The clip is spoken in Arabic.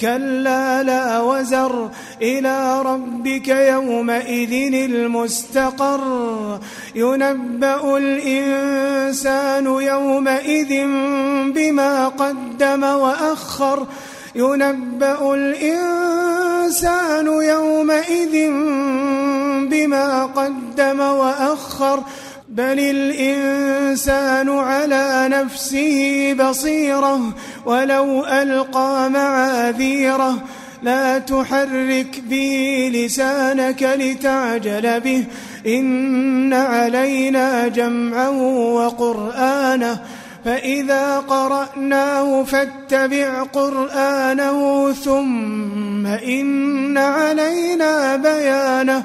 كلا لا وزر إلى ربك يومئذ المستقر. ينبأ الإنسان يومئذ بما قدم وأخر. ينبأ الإنسان يومئذ بما قدم وأخر. بل الإنسان على نفسه بصيرة ولو ألقى معاذيرة لا تحرك به لسانك لتعجل به إن علينا جمعا وقرآنا فإذا قرأناه فاتبع قرآنه ثم إن علينا بيانه